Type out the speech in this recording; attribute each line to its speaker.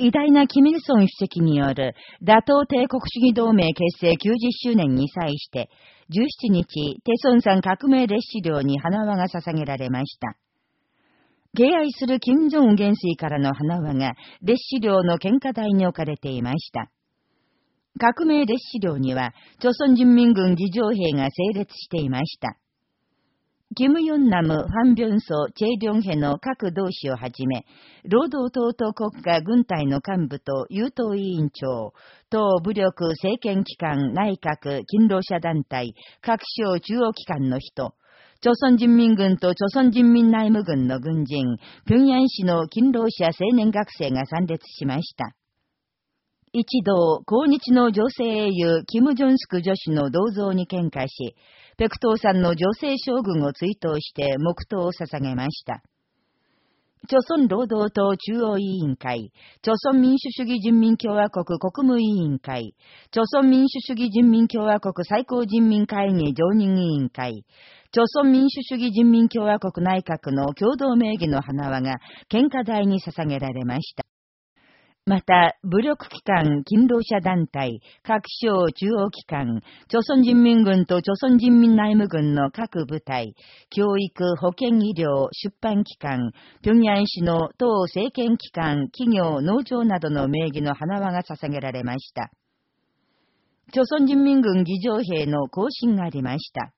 Speaker 1: 偉大なキミルソン主席による打倒帝国主義同盟結成90周年に際して、17日、テソン山革命列車領に花輪が捧げられました。敬愛する金正恩元帥からの花輪が列車領の喧嘩台に置かれていました。革命列車領には、朝鮮人民軍議場兵が整列していました。キム・ヨンナム、ファン・ビョンソ、チェ・リョンヘの各同志をはじめ、労働党と国家軍隊の幹部と優等委員長、党武力政権機関内閣勤労者団体、各省中央機関の人、朝鮮人民軍と朝鮮人民内務軍の軍人、平壌市の勤労者青年学生が参列しました。一同、抗日の女性英雄、キム・ジョンスク女子の銅像に喧嘩し、ペクトーさんの女性将軍を追悼して黙祷を捧げました。朝鮮労働党中央委員会、朝鮮民主主義人民共和国国務委員会、朝鮮民主主義人民共和国最高人民会議常任委員会、朝鮮民主主義人民共和国内閣の共同名義の花輪が献花台に捧げられました。また、武力機関、勤労者団体、各省中央機関、朝鮮人民軍と朝鮮人民内務軍の各部隊、教育、保健医療、出版機関、平壌市の党政権機関、企業、農場などの名義の花輪が捧げられました。朝鮮人民軍議場兵の行進がありました。